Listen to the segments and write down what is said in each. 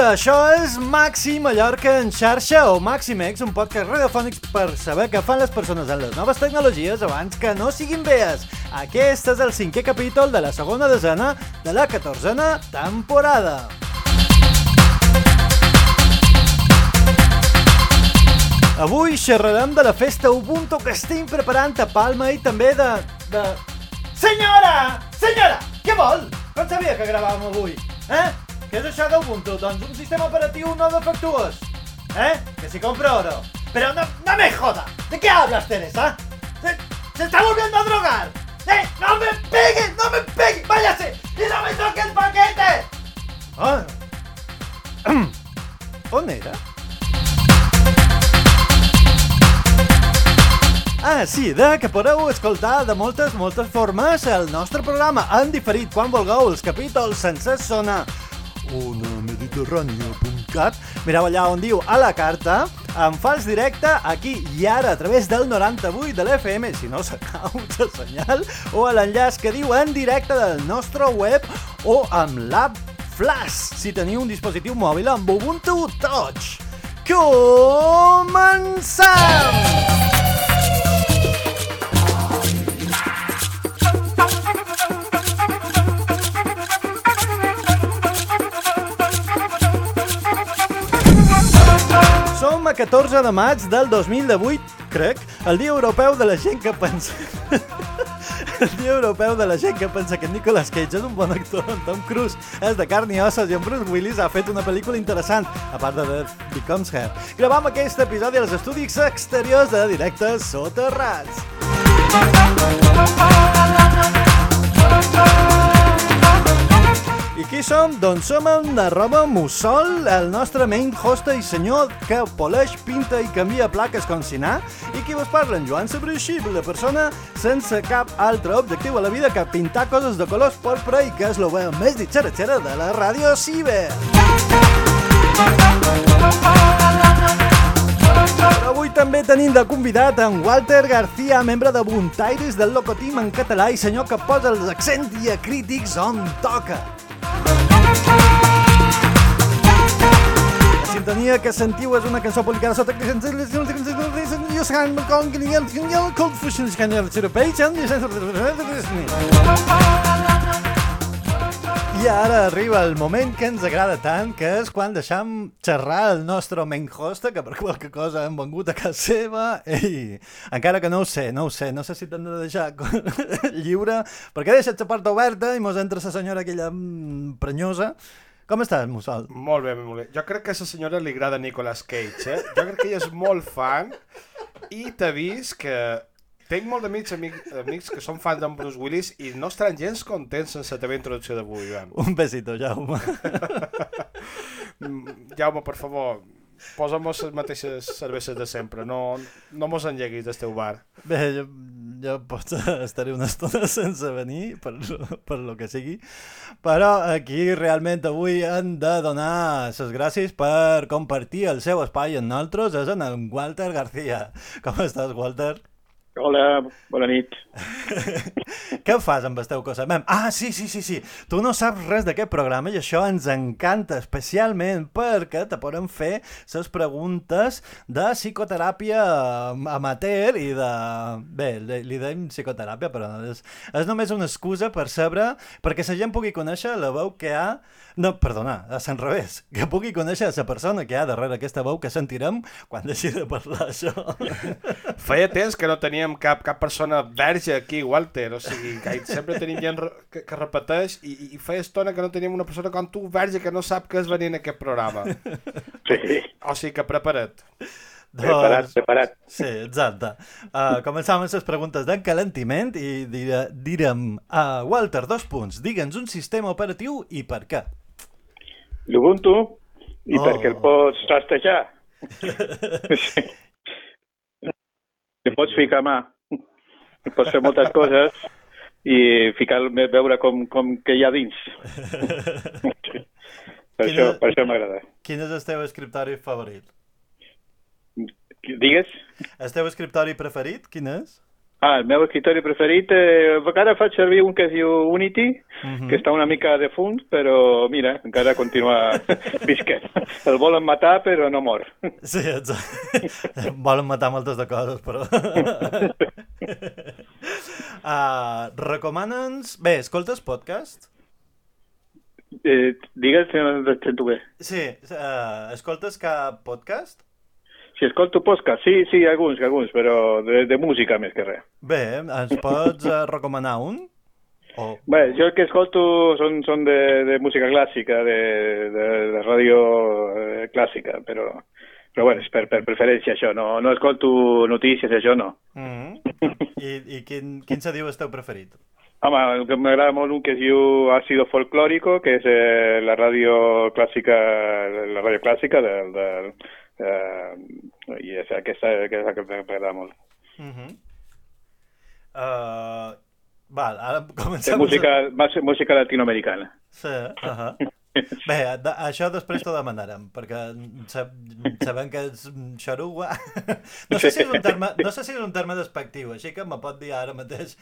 Ventura, això és Maxi Mallorca en xarxa o Maximex, un podcast radiofònic per saber què fan les persones en les noves tecnologies abans que no siguin vees. Aquest és el cinquè capítol de la segona desena de la catorzena temporada. Avui xerrarem de la festa Ubuntu que estem preparant a Palma i també de... de... Senyora! Senyora! Què vol? Com sabia que gravàvem avui? Eh? Què és això d'Ubuntu? Doncs un sistema operatiu no defectuós. ¿Eh? Que si compro oro. Pero no, no me joda. ¿De qué hablas, Teresa? ¿Se, se está volviendo a drogar? ¡Eh! ¡No me pegue! ¡No me pegue! ¡Váyase! ¡Y no me toque el paquete! Ah. On era? Ah, sí, de que podeu escoltar de moltes, moltes formes el nostre programa en diferit quan vulgueu els capítols sense sonar onamediterrània.cat Mireu allà on diu a la carta en fals directe aquí i ara a través del 98 de l'FM si no s'acau el senyal o a l'enllaç que diu en directe del nostre web o amb l'app Flash si teniu un dispositiu mòbil amb Ubuntu Touch Comencem! Som 14 de maig del 2018, crec, el Dia Europeu de la gent que pensa... el Dia Europeu de la gent que pensa que Nicolas Cage és un bon actor, en Tom Cruise és de carn i ossos i en Bruce Willis ha fet una pel·lícula interessant, a part de The Becomes Her. Gravam aquest episodi als estudis exteriors de directes soterrats. I qui som? Doncs som en arroba Mussol, el nostre main hosta i senyor que poleix, pinta i canvia plaques com si anar, i qui vos parla, en Joan Sabreixib, la persona sense cap altre objectiu a la vida que pintar coses de colors porpra i que és la veu més ditxeratxera de la ràdio ciber. Avui també tenim de convidat en Walter García, membre de Buntaires del Locotim en català i senyor que posa els accents diacrítics on toca. Sintonia que sentiu és una cançó publicada sota i ara arriba el moment que ens agrada tant, que és quan deixam xerrar el nostre main host, que per qualque cosa hem vengut a casa seva, i encara que no ho sé, no ho sé, no sé si t'han de deixar lliure, perquè deixat la porta oberta i mos entra la senyora aquella mm, prenyosa. Com estàs, Mussol? Molt bé, molt bé. Jo crec que a la senyora li agrada Nicolas Cage, eh? Jo crec que ella és molt fan i t'ha vist que tinc molt d'amics amics, amics que són fans d'en Bruce Willis i no estaran gens contents sense la teva introducció d'avui, Joan. Un besito, Jaume. Jaume, per favor, posa'm les mateixes cerveses de sempre, no, no mos enlleguis del teu bar. Bé, jo, jo pot estaré una estona sense venir, per, per lo que sigui, però aquí realment avui han de donar les gràcies per compartir el seu espai amb nosaltres, és en Walter García. Com estàs, Walter? Hola, bona nit. Què fas amb el teu cosa? Ah, sí, sí, sí, sí. Tu no saps res d'aquest programa i això ens encanta especialment perquè te podem fer les preguntes de psicoteràpia amateur i de... Bé, li deim psicoteràpia, però és, és només una excusa per saber, perquè la gent pugui conèixer la veu que ha no, perdona, a Sant Revés, que pugui conèixer la persona que hi ha darrere aquesta veu que sentirem quan deixi de parlar això. Feia temps que no teníem cap, cap persona verge aquí, Walter, o sigui, que sempre tenim gent que, que repeteix i, i feia estona que no teníem una persona com tu, verge, que no sap què és venir en aquest programa. Sí. O sigui que prepara't. Doncs, Preparat, preparat. Sí, exacte. Uh, començam amb les preguntes d'encalentiment i dire, direm, uh, Walter, dos punts, digue'ns un sistema operatiu i per què. L'Ubuntu, i Oh. perquè el pots rastejar. Li pots ficar mà. Pots fer moltes coses i ficar, veure com, com que hi ha dins. Sí. Per, això, per això m'agrada. Quin és el teu escriptori favorit? Digues? El teu escriptori preferit, quin és? Ah, el meu escritori preferit, eh, a vegades faig servir un que es diu Unity, Mhm. que està una mica defunt, però mira, encara continua visquent. El volen matar, però no mor. Sí, exacte. Volen matar moltes de coses, però... uh, Recomana'ns... Bé, escoltes podcast? Eh, digues si no sento bé. Sí, uh, escoltes cap podcast? Si escolto podcast, sí, sí, alguns, alguns, però de, de música més que res. Bé, ens pots uh, recomanar un? O... Bé, jo el que escolto són, són de, de música clàssica, de, de, de ràdio eh, clàssica, però, però bueno, és per, per preferència això, no, no escolto notícies, això no. Mm -hmm. I, i quin, quin se diu el teu preferit? Home, que m'agrada molt un que es diu Ácido Folclórico, que és eh, la ràdio clàssica, la ràdio clàssica del, del, eh, i és aquesta, aquesta que m'agrada molt. Mm -hmm. uh, val, ara És comencem... música, más- música latinoamericana. Sí, uh -huh. Bé, de, això després t'ho demanarem, perquè sab, sabem que és xarugua. No sé si és un terme, no sé si és un terme despectiu, així que me pot dir ara mateix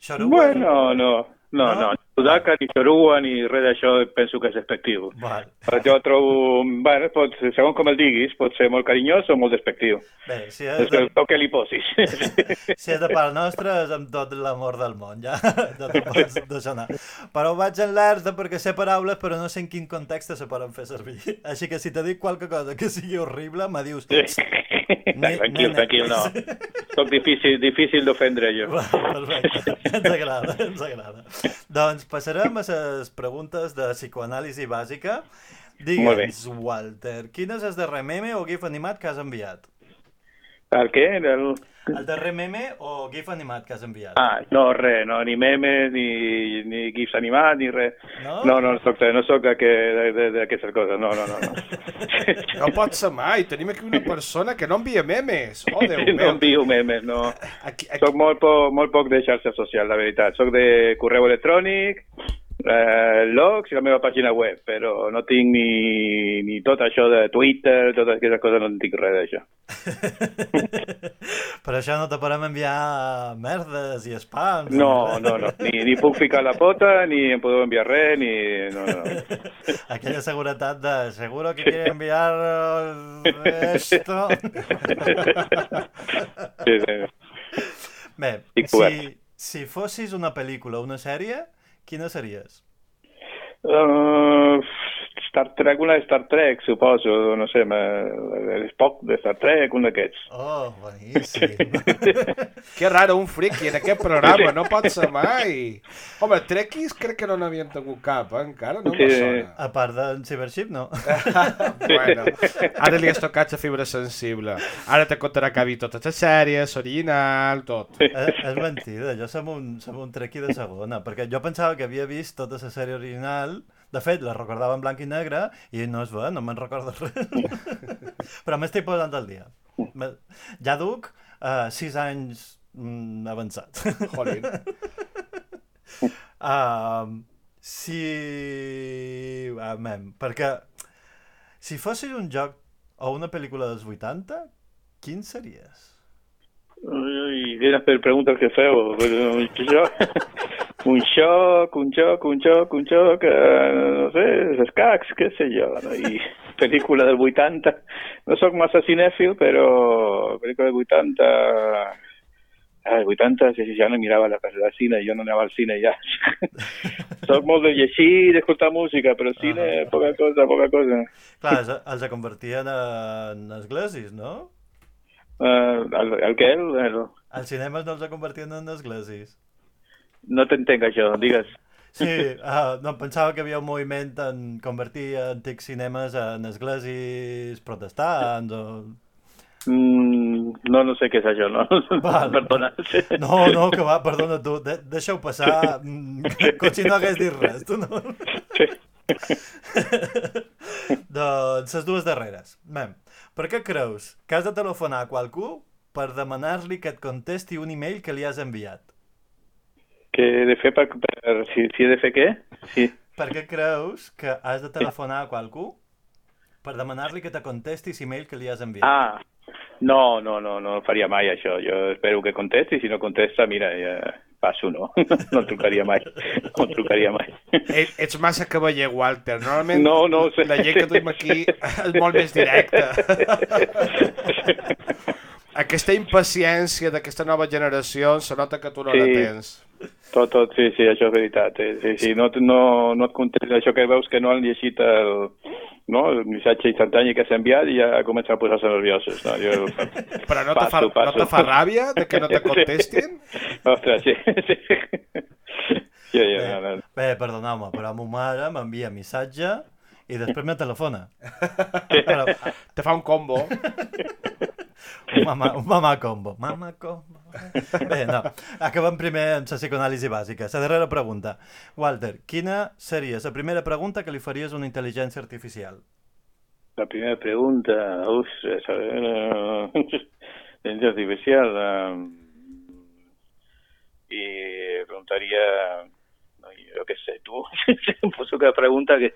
xarugua. Bueno, no, no, No? no. Sudaca, ni Chorua, ni res d'això penso que és despectiu. Val. Però jo trobo, bueno, pot, segons com el diguis, pot ser molt carinyós o molt despectiu. Bé, si És de, el que li posis. si és de part nostra és amb tot l'amor del món, ja, ja t'ho pots deixar. Però vaig en l'erda perquè sé paraules però no sé en quin context se poden fer servir. Així que si te dic qualque cosa que sigui horrible, me dius... tranquil, tranquil, no. Soc difícil, difícil d'ofendre jo. Va, Perfecte, ens agrada, ens agrada. Doncs passarem a les preguntes de psicoanàlisi bàsica. Digue'ns, Walter, quin és el darrer meme o gif animat que has enviat? El què? El... El darrer meme o gif animat que has enviat? Ah, no, res, no, ni memes, ni, ni gifs animats, ni res. No? No, no, soc, no soc d'aquest- de- d'aquestes coses, no, no, no. no. No pot ser mai. Tenim aquí una persona que no envia memes. Oh, Déu no meu. envio memes, no. Aquí, aquí, Soc molt, po, molt poc de xarxa social, la veritat. Soc de correu electrònic, eh, logs i la meva pàgina web, però no tinc ni, ni tot això de Twitter, totes aquestes coses, no en tinc res d'això. Per això no te podem enviar merdes i spams. No, no, no. Ni, ni puc ficar la pota, ni em podeu enviar res, ni... No, no. Aquella seguretat de seguro que quiere enviar esto. Sí, sí. Bé, si, si fossis una pel·lícula o una sèrie, quina series? Uh, Star Trek, una de Star Trek, suposo, no sé, me- Spock de Star Trek, un d'aquests. Oh, boníssim. que raro, un friki en aquest programa. No pot ser mai. Home, trekkies crec que no n'havien tingut cap, eh? encara. No Sí. me sona. A part d'en Cybership, no. bueno, ara li has tocat la fibra sensible. Ara te contarà que ha vist totes les sèries, original, tot. és, Eh, és mentida, jo som un, som un trequi de segona, perquè jo pensava que havia vist tota la sèrie original, de fet, la recordava en blanc i negre, i no es ve, no me'n recordo res. Però m'estic posant al dia. Ja duc uh, sis anys mm, avançats. Jolín. Uh, si... Amem, perquè si fossis un joc o una pel·lícula dels 80, quin series? Ui, quines per preguntes que feu. Un xoc, un xoc, un xoc, un xoc, eh, no sé, escacs, què sé jo. No? I pel·lícula del 80. No sóc massa cinèfil, però pel·lícula del 80... Ah, el 80, sí, sí, ja no mirava la al cine, jo no anava al cine ja. Soc molt de llegir, d'escoltar música, però cine, poca cosa, poca cosa. Clar, els, els convertien en esglésies, no? Uh, el, el què? El, el, Els cinemes no els convertien en esglésies. no t'entenc això, digues. Sí, uh, no, pensava que hi havia un moviment en convertir antics cinemes en esglésies protestants o... Mm, no, no sé què és això, no? Val. Perdona. No, no, que va, perdona tu, de deixa-ho passar, mm, com si no hagués dit res, tu no? Sí. doncs, les dues darreres. Mem, per què creus que has de telefonar a qualcú per demanar-li que et contesti un email que li has enviat? Què he de fer per... per si, si he de fer què? Sí. Per què creus que has de telefonar a qualcú per demanar-li que te contesti l'email que li has enviat? Ah, No, no, no, no faria mai això. Jo espero que contesti, si no contesta, mira, ja passo, no? No trucaria mai. No trucaria mai. Et, ets massa cavaller, Walter. Normalment No, no sé. la gent que tenim aquí és molt més directa. Aquesta impaciència d'aquesta nova generació se nota que tu no la Sí. tens. Tot, tot, sí, sí, això és veritat. eh, Sí, sí, no, no, no et contesta això que veus que no han llegit el, no, el missatge instantani que s'ha enviat i ja comencen a posar-se nerviosos. No? Jo, Però no te, fa, passo, no te fa ràbia de que no te contestin? Ostres, sí, sí. Sí, sí, no, no. Bé, perdoneu-me, però ma mare m'envia missatge i després me telefona. Però, Te fa un combo. Un mamà, un mamà combo. Mamà combo. Bé, no. Acabem primer amb la psicoanàlisi bàsica. La darrera pregunta. Walter, quina seria la primera pregunta que li faries a una intel·ligència artificial? La primera pregunta, esa, eh, inteligencia artificial. eh, y preguntaría, no, yo qué sé, se me puso cada pregunta que...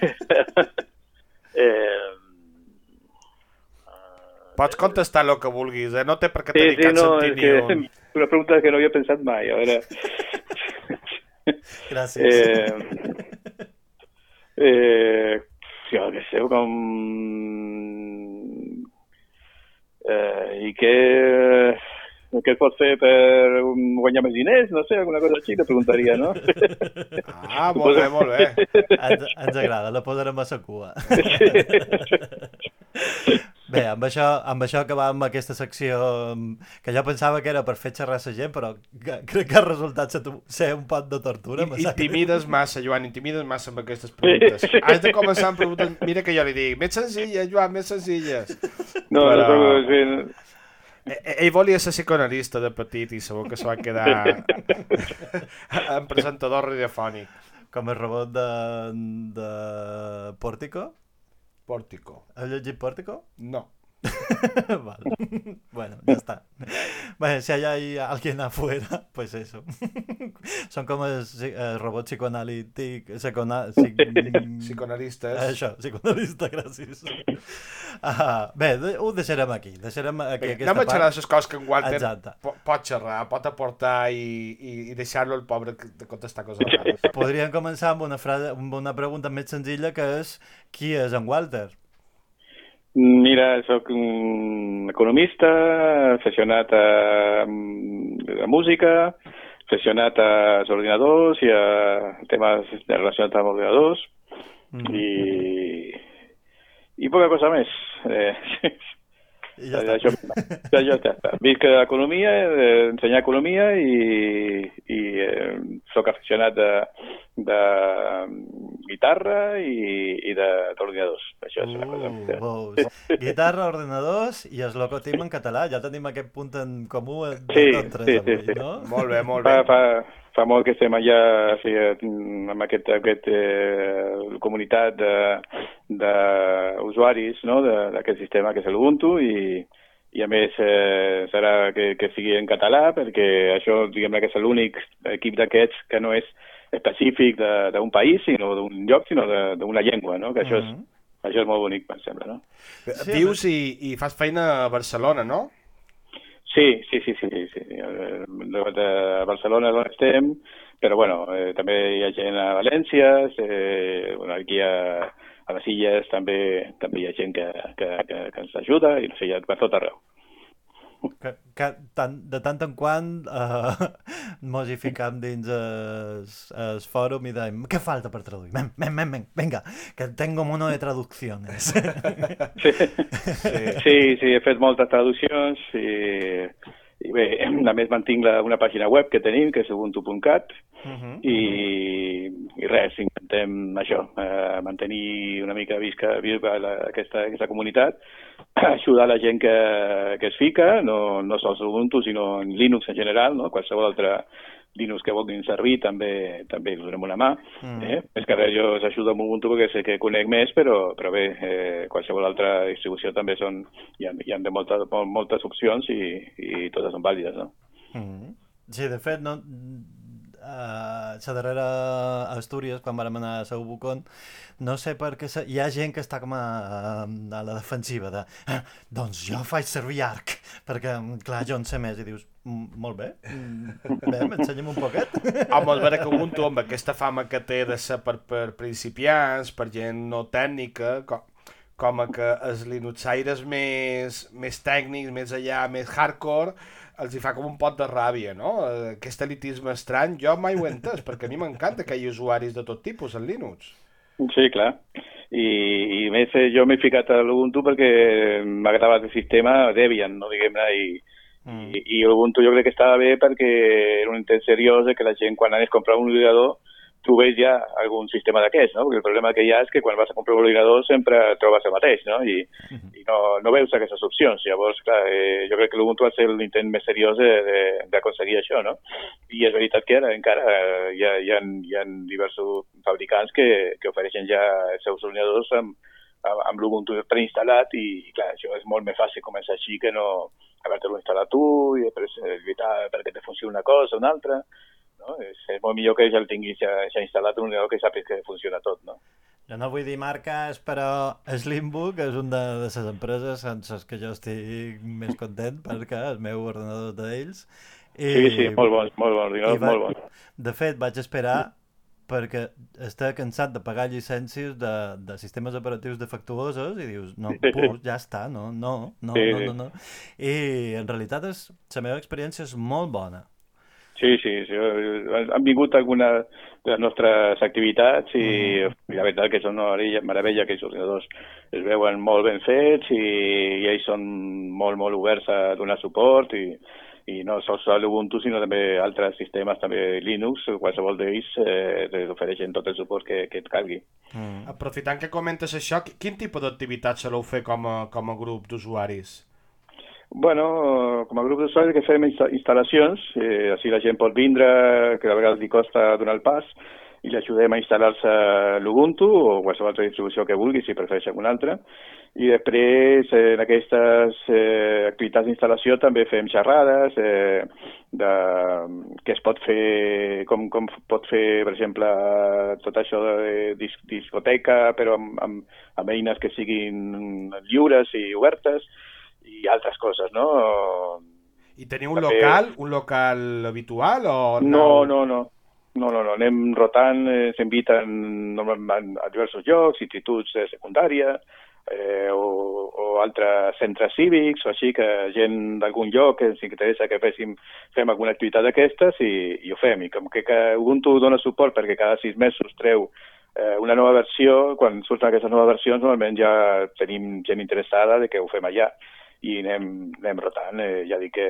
eh, Pots contestar el que vulguis, eh? No té per què sí, tenir sí, cap no, sentit ni que un. una pregunta que no había pensado mai, a veure... Gràcies. Eh, eh, jo què sé, com... Eh, I què, què es pot fer per guanyar més diners? No sé, alguna cosa així, te preguntaria, no? Ah, molt bé, molt bé. Ens, ens agrada, la posarem a la cua. Bé, amb això, amb això acabàvem aquesta secció mm, que jo pensava que era per fer xerrar la gent, però que, crec que ha resultat ser, tu- ser un pot de tortura. greu. Intimides massa, Joan, intimides massa amb aquestes preguntes. Has de començar amb preguntes... Mira que jo li dic, més senzilles, Joan, més senzilles. No, Però- no, no, sí, no. Eh, Ell volia ser psicoanalista de petit i segur que se va quedar en presentador radiofònic. Com el robot de, de Pórtico. Pórtico. Has llegit Pórtico? No. vale. Bueno, ya está. Bueno, si hay ahí alguien afuera, pues eso. Son como el, psi- el robot psicoanalític... Psicona, psic, Psicoanalistes. Això, psicoanalista, gràcies. Ah, bé, ho deixarem aquí. Deixarem aquí aquesta anem a xerrar part. les coses que en Walter Exacte. po- pot xerrar, pot aportar i, i, i deixar-lo el pobre que- de contestar coses rares. Podríem començar amb una, frase, amb una pregunta més senzilla que és qui és en Walter? Mira, sóc un economista, aficionat a, a música, aficionat als ordinadors i a temes relacionats amb ordinadors Mm. i, i poca cosa més. Eh, I ja està. això, ja, ja està. Visc economia, eh, ensenyar economia i, i eh, sóc aficionat de, de guitarra i, i de- d'ordinadors. Això és una cosa. Uh, que- veus. Guitarra, ordinadors i es locotim en català. Ja tenim aquest punt en comú de Sí, tres sí, avui, sí, sí. no? Molt bé, molt bé. Fa, fa, fa molt que estem allà sí, amb aquest, aquest eh, comunitat d'usuaris no? de- d'aquest sistema que és l'Ubuntu i, i a més eh, serà que, que sigui en català perquè això diguem que és l'únic equip d'aquests que no és específic de- d'un país sinó d'un lloc sinó de- d'una llengua no? que això, és, Mhm. això és molt bonic em sembla no? Sí, Vius i, i fas feina a Barcelona, no? Sí, sí, sí, sí, sí. sí. Eh, Barcelona on estem, però bueno, eh, també hi ha gent a València, eh, bueno, aquí a, a les Illes també també hi ha gent que, que, que, que ens ajuda i no sé, ja per tot arreu. Que, que tant, de tant en quant eh, mos hi ficam dins el, fòrum i dèiem què falta per traduir? Men, men, men, men, venga, que tengo mono de traducciones. Sí, sí, he fet moltes traduccions i, i bé, a més mantinc la, una pàgina web que tenim, que és ubuntu.cat, Mhm. i, i res, intentem això, eh, mantenir una mica visca, viva la, aquesta, aquesta comunitat, ajudar la gent que, que es fica, no, no sols Ubuntu, sinó en Linux en general, no? qualsevol altre Linux que vulguin servir també també els donem una mà. Mm. Eh? Més que res jo us ajudo amb Ubuntu perquè sé que conec més, però, però bé, eh, qualsevol altra distribució també són, hi ha, hi ha de moltes, moltes opcions i, i totes són vàlides. No? Mhm. Sí, de fet, no, a la darrera Astúries, quan vam anar a Bucón, no sé per què hi ha gent que està com a, a la defensiva de ah, doncs jo faig servir arc, perquè, clar, jo en sé més, i dius, molt bé, bé, m'ensenyem un poquet. Home, és vera que Ubuntu, amb aquesta fama que té de ser per, per principiants, per gent no tècnica, com, com a que els linuxaires més, més tècnics, més allà, més hardcore, els hi fa com un pot de ràbia, no? Aquest elitisme estrany, jo mai ho he entès, perquè a mi m'encanta que hi hagi usuaris de tot tipus en Linux. Sí, clar. I, i més eh, jo m'he ficat a l'Ubuntu perquè m'agradava el sistema Debian, no diguem-ne, i, mm. i, i l'Ubuntu jo crec que estava bé perquè era un intent seriós que la gent quan anés a comprar un ordinador trobés ja algun sistema d'aquests, no? Perquè el problema que hi ha és que quan vas a comprar un ordinador sempre trobes el mateix, no? I, uh mhm. -huh. i no, no veus aquestes opcions. Llavors, clar, eh, jo crec que l'Ubuntu va ser l'intent més seriós d'aconseguir això, no? I és veritat que ara encara eh, hi ha, hi ha, hi ha diversos fabricants que, que ofereixen ja els seus ordinadors amb, amb, amb l'Ubuntu preinstal·lat i, clar, això és molt més fàcil començar així que no haver-te-lo instal·lat tu i després evitar perquè te funcioni una cosa o una altra no? És, és molt millor que ja el tinguis ja, ja instal·lat un ordinador que sàpiga que funciona tot, no? Jo no vull dir marques, però Slimbook és una de les empreses sense que jo estic més content perquè el meu ordinador d'ells. I, sí, sí, molt bon, molt bon, ordinador, va, molt bon. De fet, vaig esperar perquè està cansat de pagar llicències de, de sistemes operatius defectuosos i dius, no, pus, ja està, no, no, no, sí, no, no, no. I en realitat és, la meva experiència és molt bona. Sí, sí, sí, han vingut algunes de les nostres activitats i, uh -huh. i la veritat que són una meravella que els ordinadors es veuen molt ben fets i, i ells són molt, molt oberts a donar suport i, i no sols l'Ubuntu sinó també altres sistemes, també Linux, qualsevol d'ells eh, ofereixen tot el suport que, que et calgui. Mm. Aprofitant que comentes això, quin tipus d'activitats soleu fer com a, com a grup d'usuaris? Bueno, com a grup d'usuaris que fem instal·lacions, eh, així la gent pot vindre, que a vegades li costa donar el pas, i l'ajudem a instal·lar-se l'Ubuntu o qualsevol altra distribució que vulgui, si prefereix alguna altra. I després, en aquestes eh, activitats d'instal·lació també fem xerrades eh, de, que es pot fer, com, com pot fer, per exemple, tot això de dis, discoteca, però amb, amb, amb eines que siguin lliures i obertes, i altres coses, no? I teniu un També... local, un local habitual o no? No, no, no. No, no, no, anem rotant, eh, s'inviten normalment a diversos llocs, instituts de secundària eh, o, o altres centres cívics o així, que gent d'algun lloc que ens interessa que féssim, fem alguna activitat d'aquestes i, i ho fem. I com que, que Ubuntu dona suport perquè cada sis mesos treu eh, una nova versió, quan surten aquestes noves versions normalment ja tenim gent interessada de que ho fem allà i anem, anem rotant. Eh, ja dic que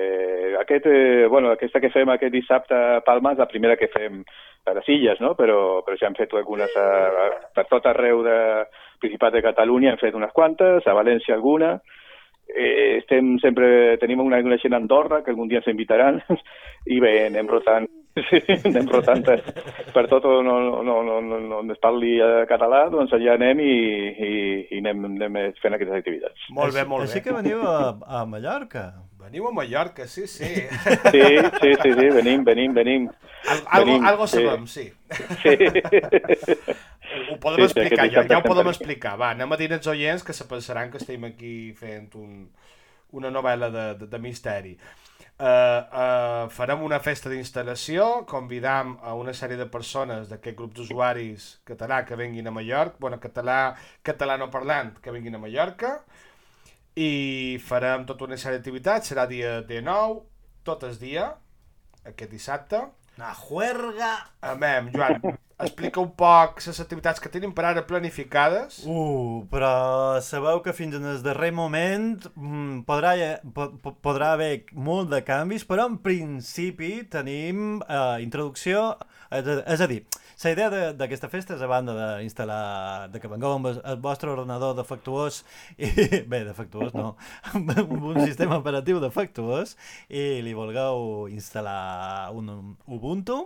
aquest, eh, bueno, aquesta que fem aquest dissabte a Palma és la primera que fem a les Illes, no? però, però ja hem fet algunes a, a, per tot arreu de Principat de Catalunya, hem fet unes quantes, a València alguna, eh, estem sempre, tenim una, una gent a Andorra, que algun dia ens invitaran, i bé, anem rotant Sí, anem rotant per, per tot on, on, on, on, on es parli català, doncs allà anem i, i, i anem, anem fent aquestes activitats. Molt bé, molt bé. Així que veniu a, a Mallorca. Veniu a Mallorca, sí, sí. Sí, sí, sí, sí venim, venim, venim. Al, algo, venim, algo sabem, sí. sí. Ho podem sí, explicar, ja, ja ho podem explicar. Va, anem a dir als oients que se pensaran que estem aquí fent un, una novel·la de, de, de misteri eh, eh, farem una festa d'instal·lació, convidam a una sèrie de persones d'aquest grup d'usuaris català que venguin a Mallorca, bueno, català, català no parlant, que venguin a Mallorca, i farem tota una sèrie d'activitats, serà dia de 9, tot el dia, aquest dissabte. Una juerga! Amem, Joan, explica un poc les activitats que tenim per ara planificades. Uh, però sabeu que fins en el darrer moment mm, podrà, po podrà haver molt de canvis, però en principi tenim uh, introducció, és a dir, la idea d'aquesta festa és a banda d'instal·lar, de que vengueu amb el vostre ordenador defectuós, i, bé, defectuós no, amb un sistema operatiu defectuós, i li vulgueu instal·lar un Ubuntu,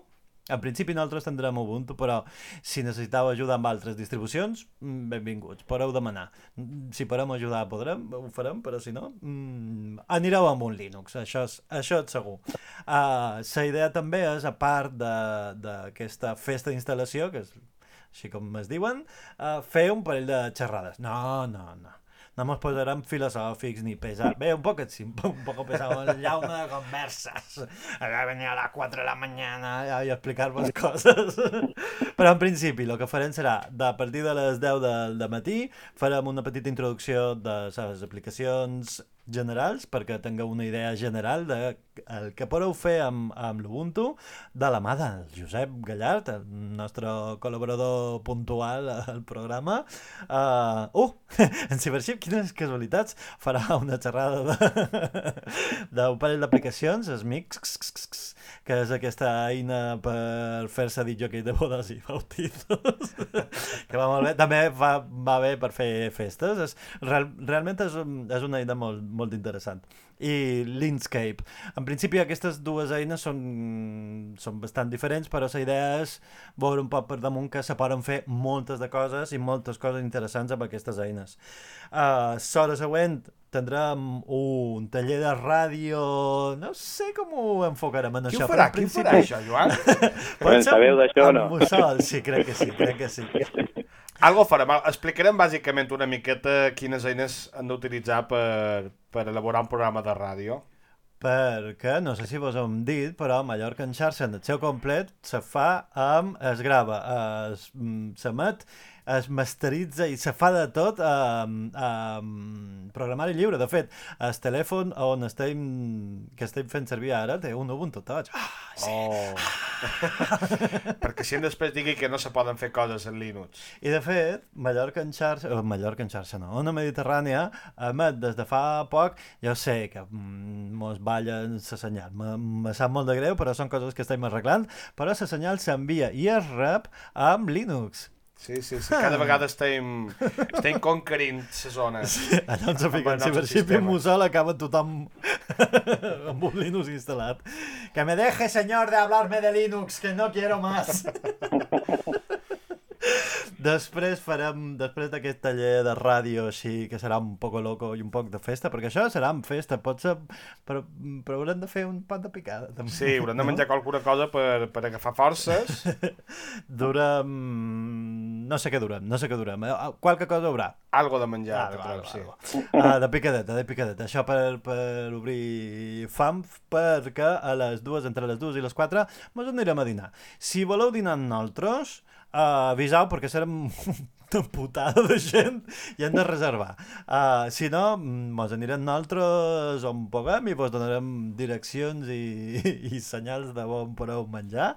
En principi nosaltres tindrem Ubuntu, però si necessiteu ajuda amb altres distribucions, mm, benvinguts, podeu demanar. Mm, Si podem ajudar podrem, ho farem, però si no, mm, anireu amb un Linux, això és, això és segur. Uh, idea també és, a part d'aquesta festa d'instal·lació, que és així com es diuen, uh, fer un parell de xerrades. No, no, no. No mos posarem filosòfics ni pesar. Bé, un poc un poc pesado, el llaume de converses. Acá venir a las 4 de la mañana i explicar-vos coses. Però en principi el que farem serà, de partir de les 10 del de matí, farem una petita introducció de les aplicacions generals perquè tingueu una idea general de el que podeu fer amb, amb l'Ubuntu de la mà del Josep Gallart, el nostre col·laborador puntual al programa. Uh, uh, en Cybership, quines casualitats, farà una xerrada de- d'un parell d'aplicacions, es Mix, que és aquesta eina per fer-se dit jockey de bodes i bautizos, que va molt bé. També va, va bé per fer festes. És, real, realment és, és una eina molt, molt interessant. I l'Inkscape. En principi aquestes dues eines són, són bastant diferents, però la idea és veure un poc per damunt que se poden fer moltes de coses i moltes coses interessants amb aquestes eines. Uh, L'hora següent tindrem un taller de ràdio... No sé com ho enfocarem en Qui això. ho farà? Qui ho farà, això, Joan? Pot Però en ser sabeu d'això o amb no? mussol, sí, crec que sí, crec que sí. Algo farem. Explicarem bàsicament una miqueta quines eines han d'utilitzar per, per elaborar un programa de ràdio. Perquè, no sé si vos ho hem dit, però Mallorca en xarxa en el seu complet se fa amb... es grava, es, mm, s'emet, es masteritza i se fa de tot amb, amb programari lliure. De fet, el telèfon on estem, que estem fent servir ara té un Ubuntu Touch. Ah, sí. Oh. Perquè si després digui que no se poden fer coses en Linux. I de fet, Mallorca en xarxa, eh, Mallorca en xarxa no, Ona Mediterrània emet des de fa poc, ja ho sé que mm, mos ballen la senyal, me, me sap molt de greu, però són coses que estem arreglant, però la senyal s'envia i es rep amb Linux. Sí, sí, sí. Cada vegada estem, estem conquerint la zona. Allà on se Amb fica el en nostre Cybership i sistema. Mussol acaba tothom amb un Linux instal·lat. Que me deje, señor, de hablarme de Linux, que no quiero más. després farem, després d'aquest taller de ràdio així, que serà un poco loco i un poc de festa, perquè això serà en festa, pot ser, però, però haurem de fer un pot de picada. També. Sí, haurem de menjar qualsuna cosa per, per agafar forces. Durem... No sé què durem, no sé què durem. Eh, Qualque cosa haurà. Algo de menjar, Algo, algo, sí. algo. Ah, de picadeta, de picadeta. Això per, per obrir fam, perquè a les dues, entre les dues i les quatre, mos anirem a dinar. Si voleu dinar amb nosaltres, uh, avisau, perquè serem una putada de gent i hem de reservar. Uh, si no, mm, mos anirem nosaltres on puguem i vos donarem direccions i, i senyals de on podeu menjar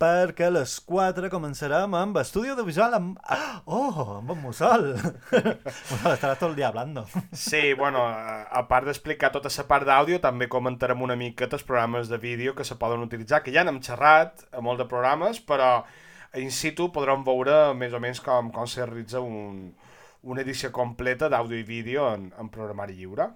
perquè a les 4 començarem amb estudi audiovisual amb... Ah, Oh, amb en Mussol! Mussol, estaràs tot el dia hablando. Sí, bueno, a part d'explicar tota la part d'àudio, també comentarem una miqueta els programes de vídeo que se poden utilitzar, que ja n'hem xerrat a molt de programes, però in situ podrem veure més o menys com, com se realitza un, una edició completa d'àudio i vídeo en, en programari lliure.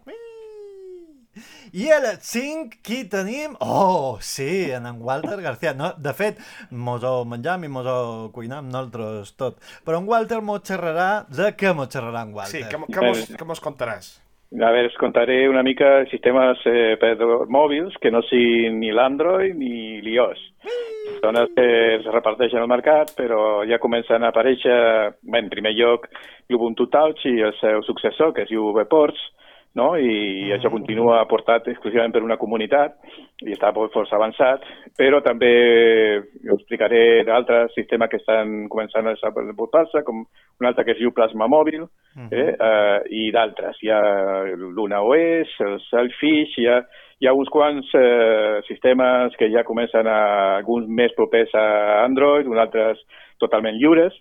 I a les 5 qui tenim? Oh, sí, en en Walter García. No, de fet, mos ho menjam i mos ho cuinam nosaltres tot. Però en Walter mos xerrarà... De què mos xerrarà en Walter? Sí, què, què, mos, què mos contaràs? A veure, us contaré una mica sistemes eh, per mòbils que no siguin ni l'Android ni l'iOS. Són els que es reparteixen al mercat, però ja comencen a aparèixer, bé, en primer lloc, l'Ubuntu Touch i el seu successor, que es diu VPorts, no? i mm. això continua portat exclusivament per una comunitat i està força avançat, però també us explicaré d'altres sistemes que estan començant a desenvolupar-se, com un altre que es diu Plasma Mòbil, eh? uh, i d'altres. Hi ha l'Una OS, el Selfish, hi ha, hi ha uns quants eh, sistemes que ja comencen a, alguns més propers a Android, uns altres totalment lliures,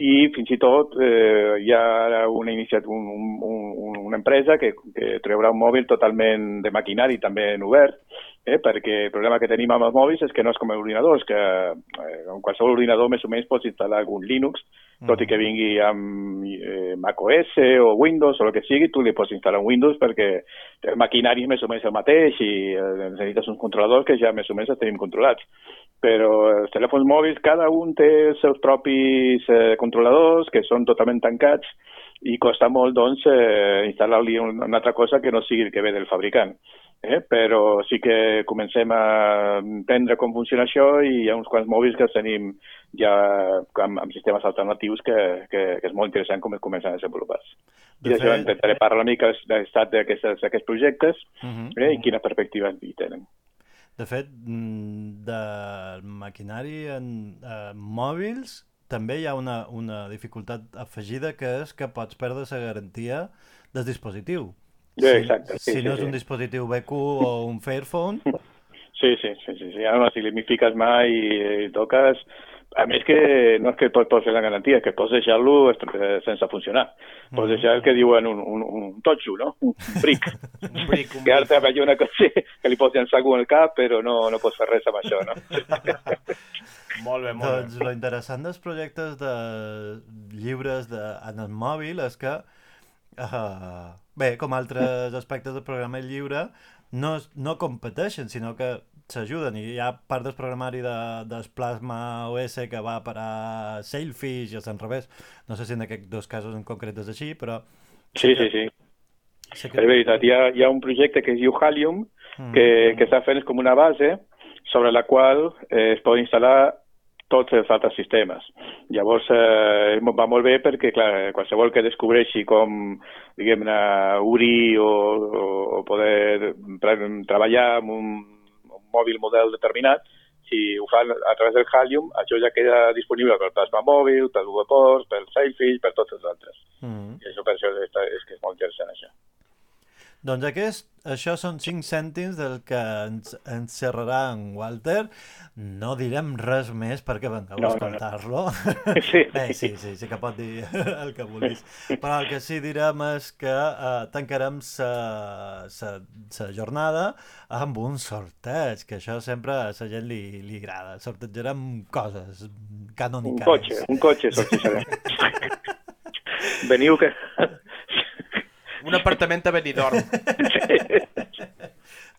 i fins i tot eh, hi ha una, iniciat, un, un, un, una empresa que, que treurà un mòbil totalment de maquinari, també en obert, eh? perquè el problema que tenim amb els mòbils és que no és com ordinadors, que eh, en qualsevol ordinador més o menys pots instal·lar algun Linux, tot i que vingui amb eh, macOS o Windows o el que sigui, tu li pots instal·lar un Windows perquè el maquinari és més o menys el mateix i eh, necessites uns controladors que ja més o menys els tenim controlats. Però els telèfons mòbils, cada un té els seus propis eh, controladors que són totalment tancats i costa molt doncs, eh, instal·lar-li una altra cosa que no sigui el que ve del fabricant. Eh? Però sí que comencem a entendre com funciona això i hi ha uns quants mòbils que els tenim ja amb, amb sistemes alternatius que, que, que és molt interessant com es comencen a desenvolupar. De I d'això intentaré parlar una mica de l'estat d'aquests projectes Uh -huh. eh? i quines perspectives hi tenen. De fet, mm, de maquinari en eh, mòbils també hi ha una, una dificultat afegida que és que pots perdre la garantia del dispositiu. Sí, exacte, sí, si sí, no és sí. un dispositiu BQ o un Fairphone, Sí, sí, sí, sí, sí. Ara, si li fiques mai i, i toques... A més que no és que pots, pots fer la garantia, és que pots deixar-lo eh, sense funcionar. Pots deixar el que diuen un, un, un totxo, no? Un bric. Un bric, un que ara bric. te veig una cosa que li pots llançar algú al cap, però no, no pots fer res amb això, no? Molt bé, molt doncs bé. lo interessant dels projectes de llibres de, en el mòbil és que, uh, bé, com altres aspectes del programa lliure, no, no competeixen, sinó que s'ajuden i hi ha part del programari de, del Plasma OS que va per a Sailfish i és al revés. No sé si en aquests dos casos en concret és així, però Sí, sí, sí. sé És veritat. Hi ha, hi ha un projecte que es diu Halium, Mm. que, que està fent com una base sobre la qual eh, es pot instal·lar tots els altres sistemes. Llavors, eh, va molt bé perquè, clar, qualsevol que descobreixi com, diguem-ne, obrir o, o, o poder treballar amb un mòbil model determinat, si ho fan a través del Halium, això ja queda disponible pel Plasma Mòbil, pel Google Ports, pel Sailfish, per tots els altres. Mm. I això per això és, és que és molt interessant, això. Doncs aquest, això són 5 cèntims del que ens encerrarà en Walter. No direm res més perquè vengueu No, a no, no. escoltar-lo. Sí. Bé, sí, sí, sí que pot dir el que vulguis. Però el que sí direm és que eh, tancarem la jornada amb un sorteig, que això sempre a la gent li, li agrada. Sortejarem coses Un canòniques. cotxe, un cotxe sortejarem. Veniu que... Un apartament a Benidorm.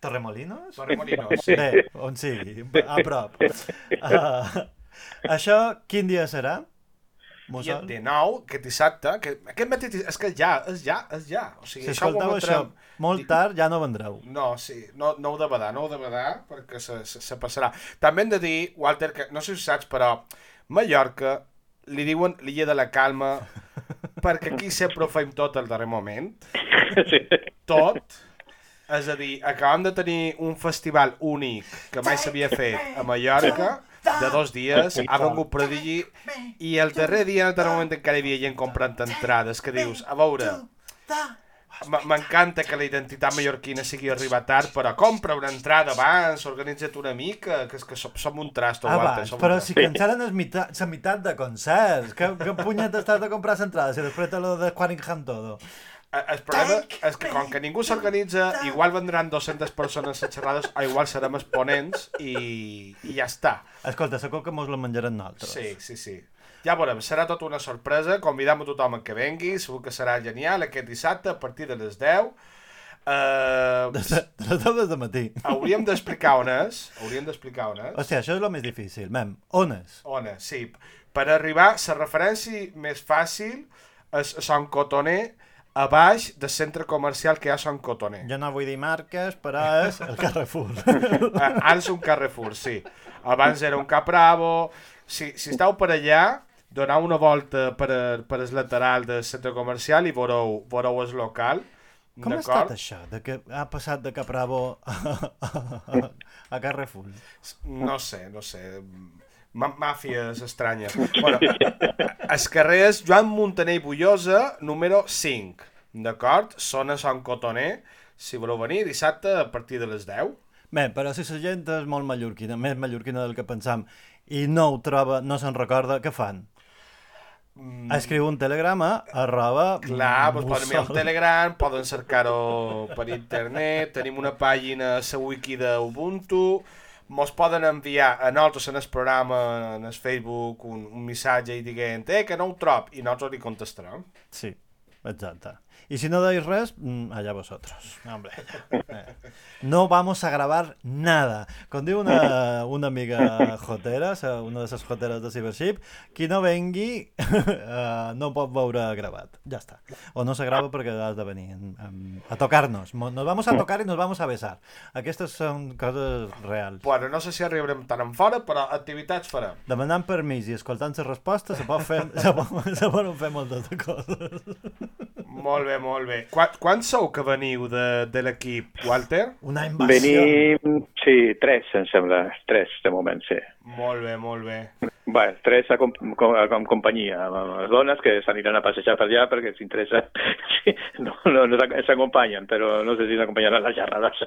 Torremolinos? Torremolinos, sí. Bé, on sigui, a prop. Uh, això quin dia serà? I Mussol? el 19, aquest dissabte, que aquest matí, és que ja, és ja, és ja. O sigui, Si això ho escolteu això emetrem- molt tard, ja no vendreu. No, sí, no, no ho de badar, no ho de badar, perquè se, se, se passarà. També hem de dir, Walter, que no sé si ho saps, però Mallorca li diuen l'illa de la calma perquè aquí sempre ho fem tot al darrer moment. Sí. Tot. És a dir, acabem de tenir un festival únic que mai s'havia fet a Mallorca, de dos dies, ha vengut prodigi, i el darrer dia, en el darrer moment, encara hi havia gent comprant entrades, que dius, a veure, m'encanta que la identitat mallorquina sigui arribar tard, però compra una entrada abans, organitza't una mica, que és que som, som un trasto, Walter, Abans, som però un si que encara no és meitat, la meitat de concerts. Que, que punyet estàs de comprar entrades i després te lo de Quaringham todo. Eh, El problema és que com que ningú s'organitza, igual vendran 200 persones a xerrades o igual serem exponents i, i ja està. Escolta, segur que mos la menjarem nosaltres. Sí, sí, sí. Ja veurem, serà tota una sorpresa, convidam a tothom que vengui, segur que serà genial aquest dissabte a partir de les 10. Uh, Des de, de les 10 de matí. hauríem d'explicar on és, hauríem d'explicar on és. Hòstia, això és el més difícil. Mem, on és? On és, sí. Per arribar, la referència més fàcil és a Sant Cotoner, a baix del centre comercial que hi ha a Sant Cotoner. Jo no vull dir marques, però és el Carrefour. Ah, Ara és un Carrefour, sí. Abans era un Capravo. Si, si esteu per allà, donau una volta per, per el lateral del centre comercial i veureu, veureu el local. Com ha estat això, de que ha passat de Capravo a, a, a Carrefour? No sé, no sé. Ma màfies estranyes. Bueno, el carrer és Joan Montaner i Bullosa, número 5. D'acord? Zona Sant Cotoner. Si voleu venir, dissabte a partir de les 10. Bé, però si la gent és molt mallorquina, més mallorquina del que pensam, i no ho troba, no se'n recorda, què fan? Mm, Escriu un telegrama, arroba... Clar, doncs poden enviar un. Telegram, poden cercar-ho per internet, tenim una pàgina a la wiki d'Ubuntu, mos poden enviar a nosaltres en el programa, en el Facebook, un, un missatge i diguent, eh, que no ho trob, i nosaltres li contestarem. Sí, exacte. Y si no dais res, mm, allá vosotros. Hombre, eh. No vamos a grabar nada. Diu una, una amiga jotera, o sea, una de esas joteres de Cybership, qui no vengui eh, no pot veure gravat. Ja està. O no se grava perquè has de venir en- en- a tocar-nos. Mo- Nos vamos a tocar y nos vamos a besar. Aquestes són coses reals. Bueno, no sé si arribarem tan en fora, però activitats farem. Demanant permís i escoltant les respostes se, pot fer, se, pot, se poden fer moltes coses. Molt bé, molt bé. Quan, quan sou que veniu de, de l'equip, Walter? Una invasió. Venim, sí, tres, em sembla. Tres, de moment, sí. Molt bé, molt bé. Bé, tres a com, com, com companyia, amb les dones que s'aniran a passejar per allà perquè s'interessa. Sí, no, no, no s'acompanyen, però no sé si s'acompanyaran a les xerrades.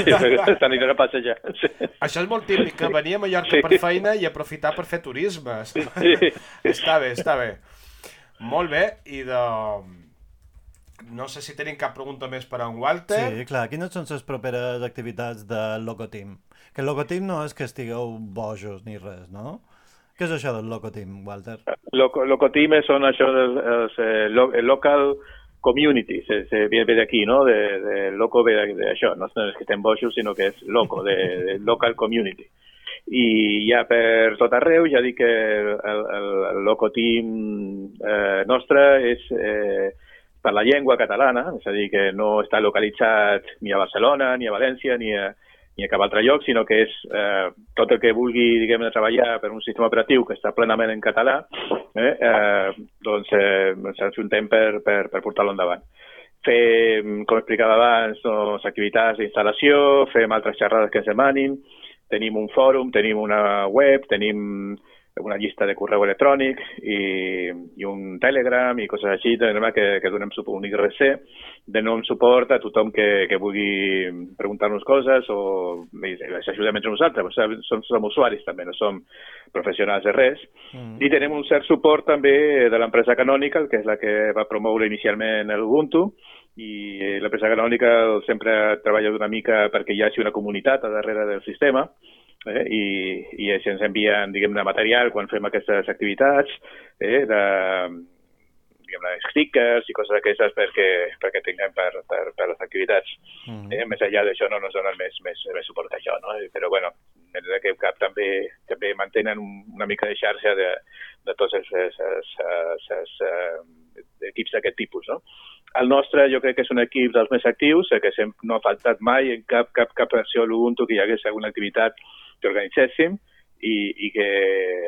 Sí, s'aniran a passejar. Sí. Això és molt típic, que venir a Mallorca Sí. per feina i aprofitar per fer turisme. Sí. Està bé, està bé. Molt bé, i de... No sé si tenim cap pregunta més per a en Walter. Sí, clar. Quines són les properes activitats del Locoteam? Que el Locoteam no és que estigueu bojos ni res, no? Què és això del Locoteam, Walter? Loco, Locotime són això dels els, eh, lo, el local community, se, se ve ve d'aquí, no? De, de loco ve de- d'això, no és que estem bojos, sinó que és loco, de, de local community. I ja per tot arreu, ja dic que el, el, el loco team eh, nostre és eh, per la llengua catalana, és a dir, que no està localitzat ni a Barcelona, ni a València, ni a, ni a cap altre lloc, sinó que és eh, tot el que vulgui diguem treballar per un sistema operatiu que està plenament en català, eh, eh, doncs eh, ens ajuntem per, per, per portar-lo endavant. Fem, com explicava abans, doncs, activitats d'instal·lació, fem altres xerrades que ens demanin, tenim un fòrum, tenim una web, tenim una llista de correu electrònic i, i un Telegram i coses així, de normal que, que donem suport, un IRC, donem suport a tothom que, que vulgui preguntar-nos coses o s'ajudem entre nosaltres, o sigui, som, som usuaris també, no som professionals de res. Mm. I tenim un cert suport també de l'empresa Canonical, que és la que va promoure inicialment el Ubuntu, i l'empresa Canonical sempre treballa una mica perquè hi hagi una comunitat a darrere del sistema, eh? I, i així ens envien, diguem-ne, material quan fem aquestes activitats, eh? de, diguem-ne, stickers i coses d'aquestes perquè, perquè tinguem per, per, per les activitats. Mm. Eh? Més enllà d'això no ens donen més, més, més suport que això, no? Però, bueno, en aquest cap també, també mantenen un- una mica de xarxa de, de tots els, els, els, els, els eh, equips d'aquest tipus, no? El nostre jo crec que és un equip dels més actius, eh, que sempre no ha faltat mai en cap, cap, cap versió de l'Ubuntu que hi hagués alguna activitat que organitzéssim i, i que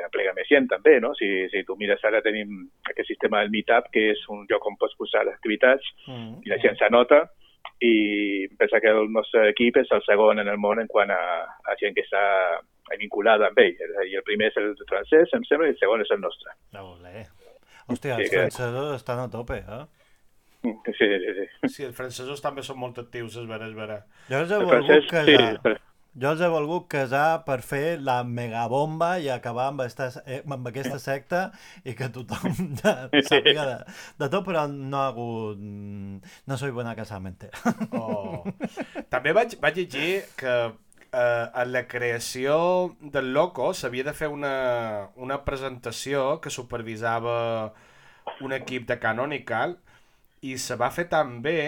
aplega més gent també, no? Si, si tu mires ara tenim aquest sistema del Meetup, que és un lloc on pots posar les activitats Mm. i la gent s'anota i pensa que el nostre equip és el segon en el món en quant a, a gent que està vinculada amb ell. I el primer és el francès, em sembla, i el segon és el nostre. Olé. Hòstia, Sí, els que- francesos estan a tope, eh? Sí, sí, sí. Sí, els francesos també són molt actius, és vera, és vera. Jo els he volgut francès, sí, casar. però- Jo els he volgut casar per fer la megabomba i acabar amb, esta, eh, amb aquesta secta i que tothom ja sàpiga de, de tot, però no ha hagut... mm, No soy buena casamente. Oh. També vaig, vaig llegir que eh, en la creació del Loco s'havia de fer una, una presentació que supervisava un equip de Canonical i se va fer tan bé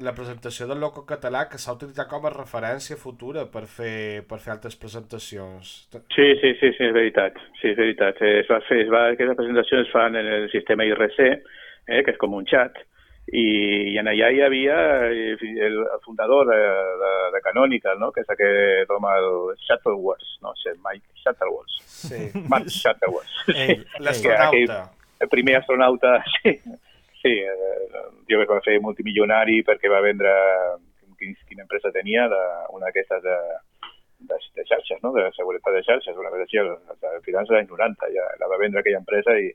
la presentació del Loco català que s'ha utilitzat com a referència futura per fer, per fer altres presentacions. Sí, sí, sí, sí, és veritat. Sí, és veritat. Es va fer, es va, aquestes presentacions es fan en el sistema IRC, eh, que és com un xat, i, i en allà hi havia eh, el, fundador de, de, de Canonical, no? que és el que toma el Shuttleworth, no sé, Mike Shuttleworth. Sí. Mark Shuttleworth. Ell, L'astronauta. el primer astronauta, sí, sí eh, jo que va fer multimilionari perquè va vendre, quin, quina empresa tenia, de, una d'aquestes de, de, de xarxes, no? de seguretat de xarxes, una cosa així, a finals dels anys 90, ja la va vendre aquella empresa i,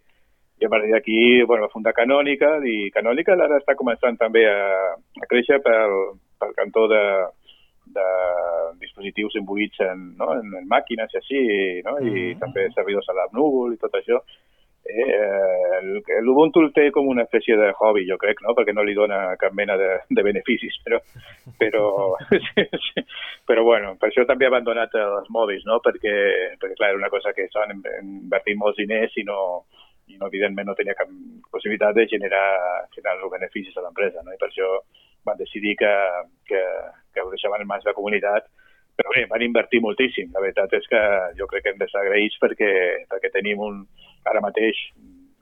i a partir d'aquí bueno, va fundar Canonical i Canonical ara està començant també a, a créixer pel, pel cantó de, de dispositius imbuïts en, no? en, en màquines i així, no? i Mhm. també servidors a la núvol i tot això. Eh, L'Ubuntu el té com una espècie de hobby, jo crec, no? perquè no li dona cap mena de, de beneficis, però, però, sí, sí. però bueno, per això també he abandonat els mòbils, no? perquè, perquè clar, era una cosa que estaven invertint molts diners i no, i no, evidentment no tenia cap possibilitat de generar, generar els beneficis a l'empresa, no? i per això van decidir que, que, que ho deixaven en mans de la comunitat però bé, van invertir moltíssim. La veritat és que jo crec que hem d'estar agraïts perquè, perquè tenim un, ara mateix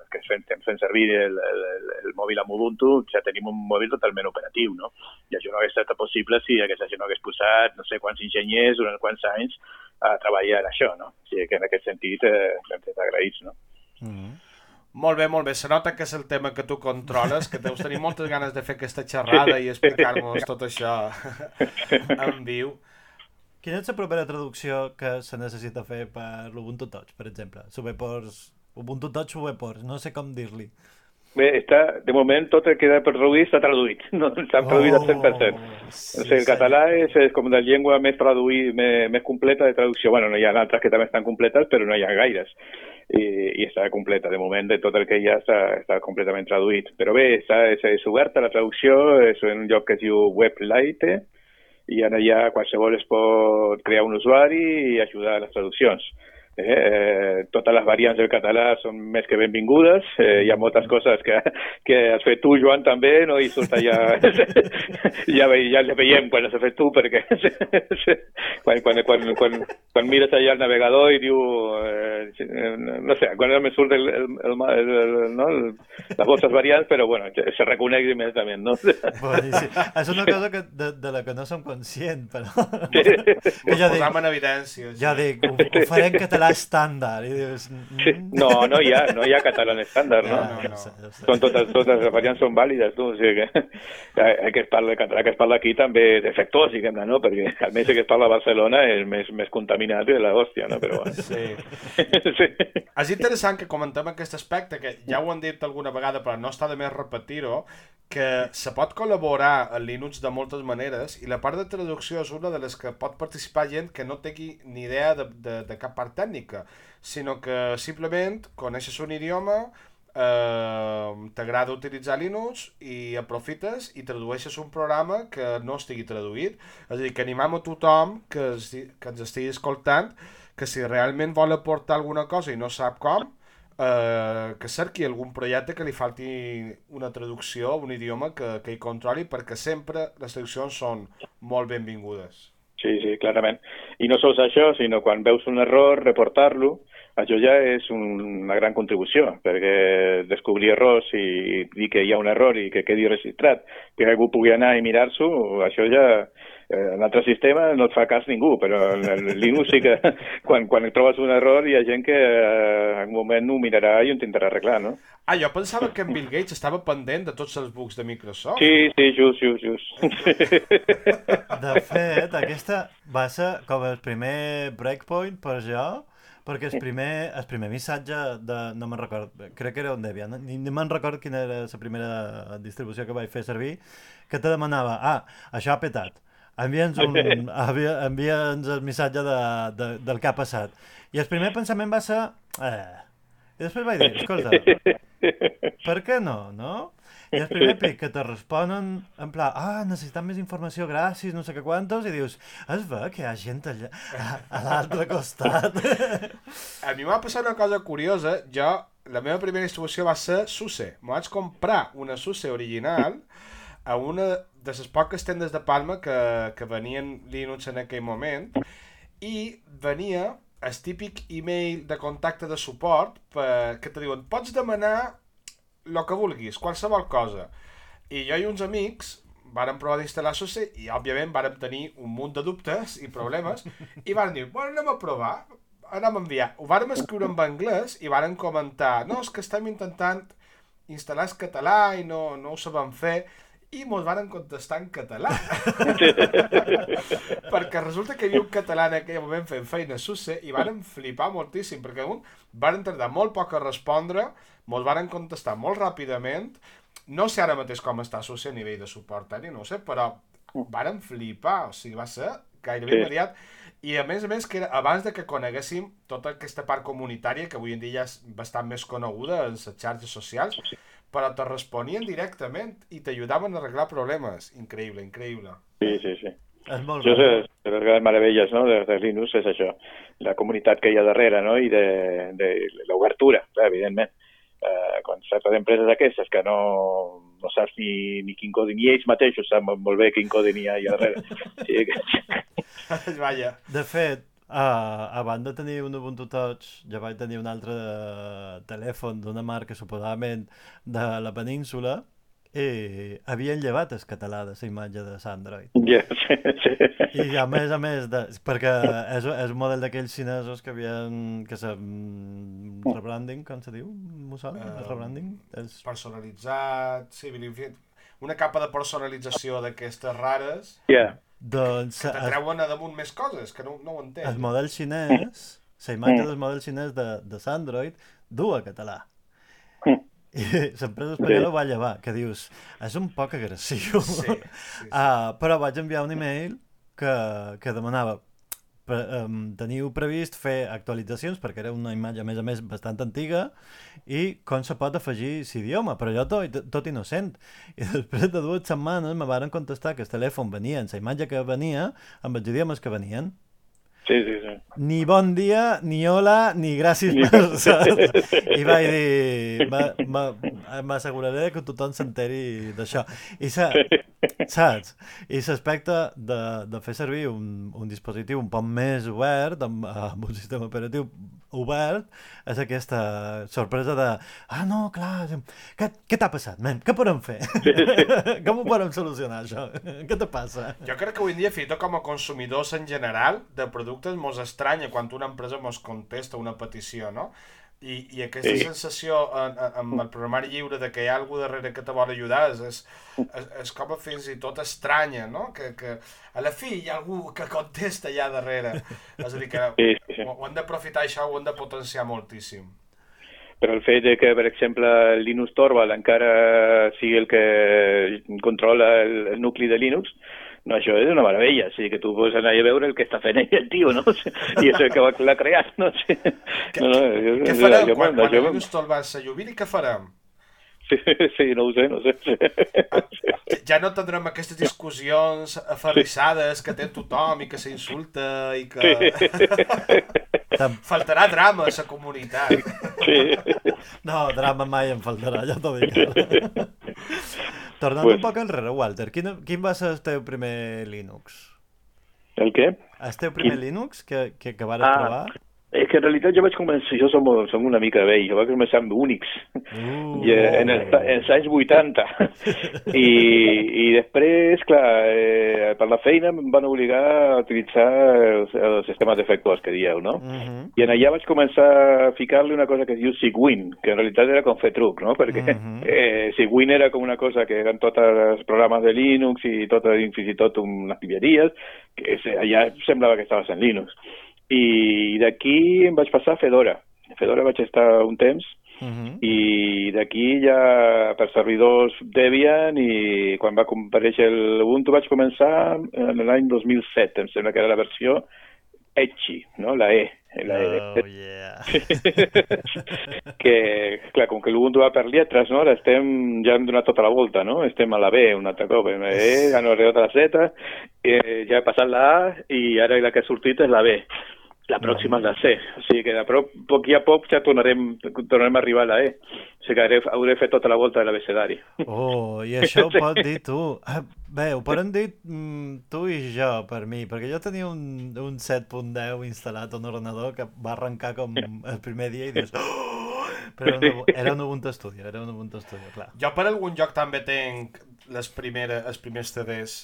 que fem, fent servir el, el, el mòbil amb Ubuntu, ja tenim un mòbil totalment operatiu, no? I això no hagués estat possible si aquesta gent no hagués posat no sé quants enginyers durant quants anys a treballar en això, no? O sigui que en aquest sentit eh, hem estat agraïts, no? Mm -hmm. Molt bé, molt bé. Se nota que és el tema que tu controles, que deus tenir moltes ganes de fer aquesta xerrada i explicar-nos tot això en viu. Quina és la propera traducció que se necessita fer per l'Ubuntu Touch, per exemple? Subepors, Ubuntu Touch Subepors, no sé com dir-li. Bé, està, de moment tot el que queda per traduir està traduït, no s'ha oh, traduït al 100%. Sí, o sigui, el català és, és com la llengua més, traduït, més, més completa de traducció. Bueno, no hi ha altres que també estan completes, però no hi ha gaires. I, i està completa. De moment, de tot el que hi ha està, està completament traduït. Però bé, està, és, és oberta la traducció, és un lloc que es diu WebLite, i ara ja qualsevol es pot crear un usuari i ajudar a les traduccions. Eh, eh, totes les variants del català són més que benvingudes. Eh, hi ha moltes coses que, que has fet tu, Joan, també, no? i surt allà... ja, ja le veiem quan has fet tu, perquè quan, quan, quan, quan, quan mires allà al navegador i diu... Eh, no sé, quan me surt el, el, el, el, el, no? les vostres variants, però bueno, se reconeix immediatament, no? Boníssim. És una cosa que, de, de la que no som conscient, però... Sí. Ja dic, en evidència. Sí. Ja dic, ho, ho faré en català estàndard. I dius, mm. No, no hi ha, no hi ha català estàndard, no? no, no, no. Són totes, totes les variants són vàlides, tu, o sigui que el que es parla, català que es parla aquí també és defectuós, diguem-ne, no? Perquè almenys el que es parla a Barcelona és més, més contaminat de la hòstia, no? Però bueno. Sí. sí. És interessant que comentem aquest aspecte, que ja ho han dit alguna vegada, però no està de més repetir-ho, que se pot col·laborar en Linux de moltes maneres i la part de traducció és una de les que pot participar gent que no tingui ni idea de, de, de cap part tècnica, sinó que simplement coneixes un idioma, eh, t'agrada utilitzar Linux i aprofites i tradueixes un programa que no estigui traduït. És a dir, que animam a tothom que, es, que ens estigui escoltant que si realment vol aportar alguna cosa i no sap com, eh, que cerqui algun projecte que li falti una traducció un idioma que, que hi controli, perquè sempre les traduccions són molt benvingudes. Sí, sí, clarament. I no sols això, sinó quan veus un error, reportar-lo, això ja és un, una gran contribució, perquè descobrir errors i dir que hi ha un error i que quedi registrat, que algú pugui anar i mirar-s'ho, això ja en altre sistema no et fa cas ningú, però en el Linux sí que quan, quan trobes un error hi ha gent que eh, en un moment ho mirarà i ho intentarà arreglar, no? Ah, jo pensava que en Bill Gates estava pendent de tots els bugs de Microsoft. Sí, sí, just, just, just. De fet, aquesta va ser com el primer breakpoint per jo, perquè el primer, el primer missatge de... no me'n record, crec que era un Debian, ni, ni me'n record quina era la primera distribució que vaig fer servir, que te demanava, ah, això ha petat, envia'ns un, envia el missatge de, de, del que ha passat. I el primer pensament va ser... Eh. I després vaig dir, escolta, per què no, no? I el primer pic que te responen en pla, ah, necessitem més informació, gràcies, no sé què quantos, i dius, es ve que hi ha gent allà, a, a l'altre costat. A mi m'ha passat una cosa curiosa, jo, la meva primera distribució va ser SUSE. M'ho vaig comprar una SUSE original a una de les poques tendes de Palma que, que venien Linux en aquell moment i venia el típic email de contacte de suport per, que te diuen pots demanar el que vulguis, qualsevol cosa. I jo i uns amics vàrem provar d'instal·lar SOSE i òbviament vàrem tenir un munt de dubtes i problemes i vàrem dir, bueno, anem a provar, anem a enviar. Ho vàrem escriure en anglès i vàrem comentar, no, és que estem intentant instal·lar el català i no, no ho sabem fer i mos van contestar en català. perquè resulta que hi havia un català en aquell moment fent feina a SUSE i varen flipar moltíssim, perquè un varen tardar molt poc a respondre, mos varen contestar molt ràpidament, no sé ara mateix com està SUSE a nivell de suport tècnic, no sé, però varen flipar, o sigui, va ser gairebé Sí. immediat, i a més a més, que era, abans de que coneguéssim tota aquesta part comunitària, que avui en dia ja és bastant més coneguda en les xarxes socials, però te responien directament i t'ajudaven a arreglar problemes. Increïble, increïble. Sí, sí, sí. És molt Això és de les grans meravelles no? de, de Linux, és això, la comunitat que hi ha darrere no? i de, de l'obertura, evidentment. Eh, quan certes empreses aquestes que no, no saps ni, ni quin codi, ni ells mateixos saben molt bé quin codi n'hi ha allà darrere. Sí, que... Vaja. De fet, uh, abans de tenir un Ubuntu Touch, ja vaig tenir un altre eh, telèfon d'una marca suposadament de la península i havien llevat el català de la imatge de l'Android. Sí, sí. I a més a més, de, perquè és, és un model d'aquells xinesos que havien... que se... mm, rebranding, com se diu? Mussol? Eh, Uh, rebranding? És... Personalitzat, sí, una capa de personalització d'aquestes rares Ja, Doncs que t'atreuen a damunt més coses, que no, no ho entenc. el model xinès, la imatge del model xinès de, de l'Android, du a català. I l'empresa espanyola ho va llevar, que dius, és un poc agressiu. Sí, sí, sí. Ah, però vaig enviar un email que, que demanava um, teniu previst fer actualitzacions perquè era una imatge a més a més bastant antiga i com se pot afegir l'idioma però jo tot, tot innocent i després de dues setmanes me varen contestar que el telèfon venia en la imatge que venia amb els idiomes que venien sí, sí, sí. ni bon dia, ni hola, ni gràcies Ni- per, saps? I vaig dir, "Ma- ma- m'asseguraré que tothom s'enteri d'això. I sa, saps? I l'aspecte de, de fer servir un, un dispositiu un poc més obert, amb, amb un sistema operatiu obert, és aquesta sorpresa de ah, no, clar, què, què t'ha passat, nen? Què podem fer? Com ho podem solucionar, això? Què te passa? Jo crec que avui en dia, fins i tot com a consumidors en general de productes, mos estranya quan una empresa mos contesta una petició, no? I, i aquesta Sí. sensació en, en, amb el programari lliure de que hi ha algú darrere que te vol ajudar és, és, és, és com a fins i tot estranya, no? Que, que a la fi hi ha algú que contesta allà darrere. És a dir, que Sí, sí, sí. ho, ho hem d'aprofitar això, ho hem de potenciar moltíssim. Però el fet de que, per exemple, el Linux Torvald encara sigui el que controla el, el nucli de Linux, no, això és una meravella. O sigui, que tu pots anar a veure el que està fent ell, el tio, no? I és el que va- l'ha creat, no? Sí. Què, no, no, jo- què farem jo- quan, quan jo- el Linux Torvalds se jubili? Què farem? Sí, sí, no ho sé, no ho sé. Ja no tindrem aquestes discussions aferrissades que té tothom i que s'insulta i que... Tam- Faltarà drama a la comunitat. Sí. No, drama mai em faltarà, ja t'ho dic. Tornant Pues- un poc enrere, Walter, quin, quin va ser el teu primer Linux? El què? El teu primer Quin? Linux que, que, que vares Ah, provar? És que en realitat jo vaig començar, jo som, som una mica vell, jo vaig començar amb Unix, Uh, i, eh, en, el, en els anys 80. I, I després, clar, eh, per la feina em van obligar a utilitzar els, els sistemes d'efectors que dieu, no? Mhm. I en allà vaig començar a ficar-li una cosa que es diu Sigwin, que en realitat era com fer truc, no? Perquè Mhm. eh, Sigwin era com una cosa que eren tots els programes de Linux i tot, fins i tot unes llibreries, que és, allà semblava que estaves en Linux. I d'aquí em vaig passar a Fedora. A Fedora vaig estar un temps Mhm. i d'aquí ja per servidors Debian i quan va compareixer l'Ubuntu vaig començar en l'any 2007, em sembla que era la versió Etchi, no? La E. La e. Oh, yeah. que, clar, com que l'Ubuntu va per lletres, no? Ara estem, ja hem donat tota la volta, no? Estem a la B un altre cop, la E, ja no arribat a la Z, eh, ja he passat la A i ara la que ha sortit és la B. La pròxima és la C, o sigui que de prop, poc i a poc ja tornarem, tornarem a arribar a la E. O sigui que hauré, hauré fet tota la volta de l'abecedari. Oh, i això ho pots dir tu. Ah, Bé, ho podem dir mm, tu i jo, per mi, perquè jo tenia un, un 7.10 instal·lat a un ordenador que va arrencar com el primer dia i dius... Oh! Però era un, era un Ubuntu Studio, era un Ubuntu Studio, clar. Jo per algun lloc també tenc les primeres, els primers CDs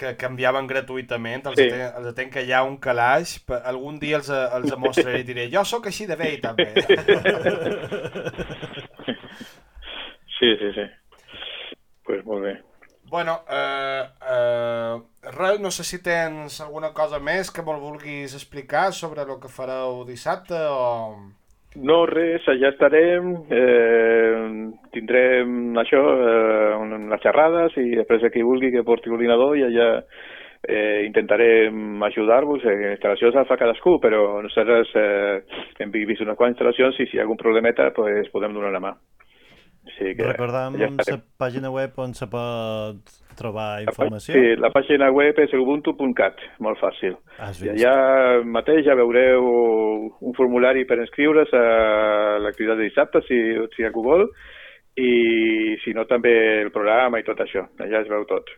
que canviaven gratuïtament, els, Sí. sí. tenc, els tenc allà a un calaix, algun dia els, els mostraré i diré, jo sóc així de vell també. Sí, sí, sí. Pues molt bé. bueno, eh, eh, res, no sé si tens alguna cosa més que me'l vulguis explicar sobre el que fareu dissabte o... No, res, allà estarem, eh, tindrem això, eh, les xerrades i després qui vulgui que porti l'ordinador i allà eh, intentarem ajudar-vos, eh, instal·lacions la fa cadascú, però nosaltres eh, hem vist unes quantes instal·lacions i si hi ha algun problemeta pues, podem donar la mà. Sí, que Recordam ja la pàgina web on se pot trobar informació. Sí, la pàgina web és ubuntu.cat, molt fàcil. Has I allà mateix ja veureu un formulari per inscriure's a l'activitat de dissabte, si, si algú vol, i si no també el programa i tot això. Allà es veu tot.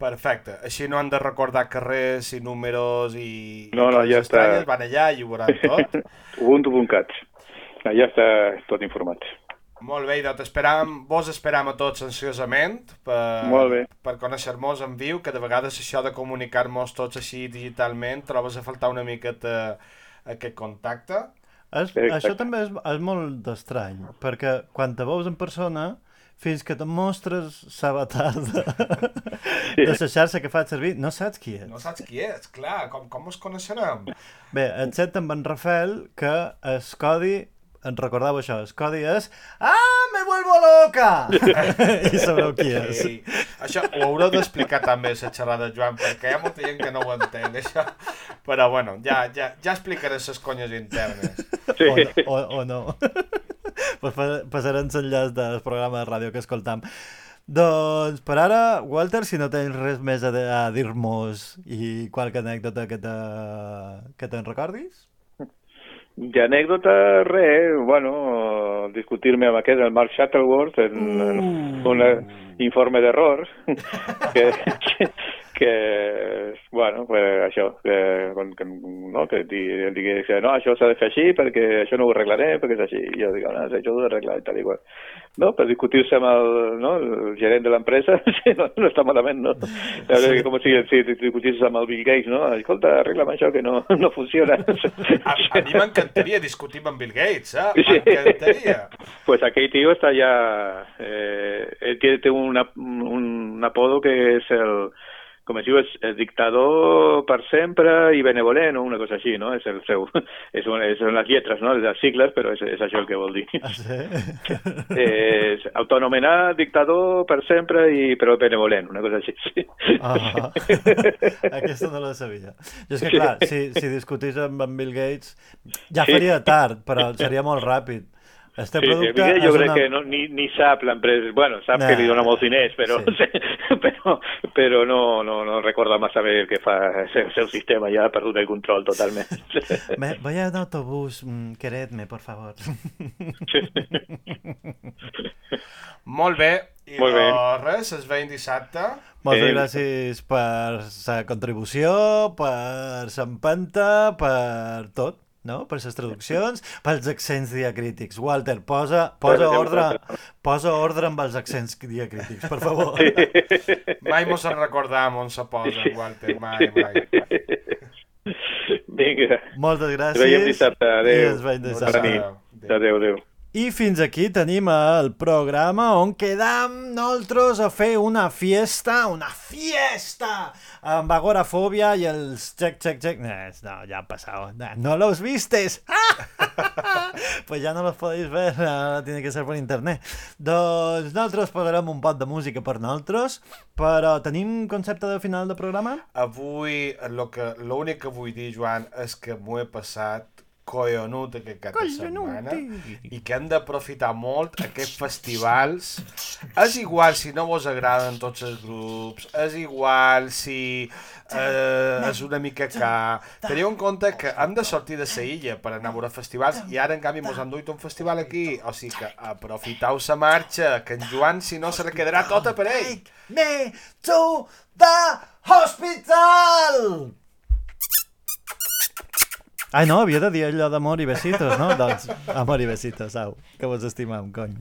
Perfecte. Així no han de recordar carrers i números i, No, no, ja està. Van allà i ho veuran tot. ubuntu.cat. Allà està tot informat. Molt bé, doncs esperam, vos esperam a tots ansiosament per, Molt bé. per conèixer-nos en viu, que de vegades això de comunicar-nos tots així digitalment trobes a faltar una miqueta aquest contacte. És, Exacte. això també és, és molt estrany, perquè quan te veus en persona, fins que te mostres l'avatar de, de la xarxa que faig servir, no saps qui és. No saps qui és, clar, com, com us coneixerem? Bé, excepte amb en Rafael, que el codi, en recordava això, el codi és Ah, me vuelvo loca! I sabreu qui és. Sí. Això ho haureu d'explicar també a la xerrada, Joan, perquè hi ha molta gent que no ho entén, això. Però bueno, ja, ja, ja explicaré les conyes internes. Sí. O, no- o, o no. pues pa- passarem l'enllaç del programa de ràdio que escoltam. Doncs per ara, Walter, si no tens res més a, a dir-nos i qualque anècdota que te, que te'n recordis? D'anècdota, res, bueno, discutir-me amb aquest, el Mark Shuttleworth, en, en un informe d'error, que, que, bueno, pues això, que, que, no, que di, digués que no, això s'ha de fer així perquè això no ho arreglaré, perquè és així. I jo dic, no, això ho he d'arreglar i tal i qual. No, per discutir-se amb el, no, el gerent de l'empresa, sí, no, no està malament, no? Veure, com si, si discutissis amb el Bill Gates, no? Escolta, arregla'm això que no, no funciona. A, a mi m'encantaria discutir amb Bill Gates, eh? Sí. M'encantaria. Pues aquell tío está ya... Eh, él tiene, tiene una- un apodo que es el... Com es diu, és dictador per sempre i benevolent o una cosa així, no? És el seu... És, un, és són les lletres, no? Les sigles, però és, és això el que vol dir. Ah, sí? Eh, és autonomenat dictador per sempre i però benevolent, una cosa així. Sí. Ah, aquesta no la sabia. Jo és que, clar, si, si discutís amb en Bill Gates, ja faria tard, però seria molt ràpid. Este Sí, sí, producte Miguel, jo crec una... que no, ni, ni sap l'empresa, bueno, sap Nah. que li dona molts diners, però, Sí. però, però no, no, no recorda massa bé el que fa el seu sistema, ja ha perdut el control totalment. Me, voy en autobús, mm, queredme, por favor. Molt bé. I Molt bé. doncs res, es veiem dissabte. Moltes Eh, gràcies per la contribució, per l'empenta, per tot, no? Per les traduccions, pels accents diacrítics. Walter, posa, posa ordre, posa ordre amb els accents diacrítics, per favor. Mai mos en recordam on se posa, Walter, mai, mai. Vinga, Moltes ens gràcies. veiem dissabte. I Adéu. ens veiem dissabte. Adéu. Adéu, adéu. I fins aquí tenim el programa on quedam nosaltres a fer una fiesta, una fiesta, amb agorafòbia i els check, check, check. No, no ya han pasado. No, no los vistes. pues ya no los podéis ver, ahora tiene que ser per internet. Doncs nosaltres posarem un pot de música per nosaltres, però tenim concepte de final de programa? Avui, lo que- l'únic que vull dir, Joan, és que m'ho he passat collonut aquest cap de setmana i que hem d'aprofitar molt aquests festivals. És igual si no vos agraden tots els grups, és igual si eh, és una mica car. Teniu en compte que hem de sortir de sa illa per anar a veure festivals i ara, en canvi, mos han duit un festival aquí. O sigui que aprofiteu sa marxa, que en Joan, si no, se la quedarà tota per ell. me to the hospital! Ah, no, havia de dir allò d'amor i besitos, no? doncs, amor i besitos, au, que vos estimam, cony.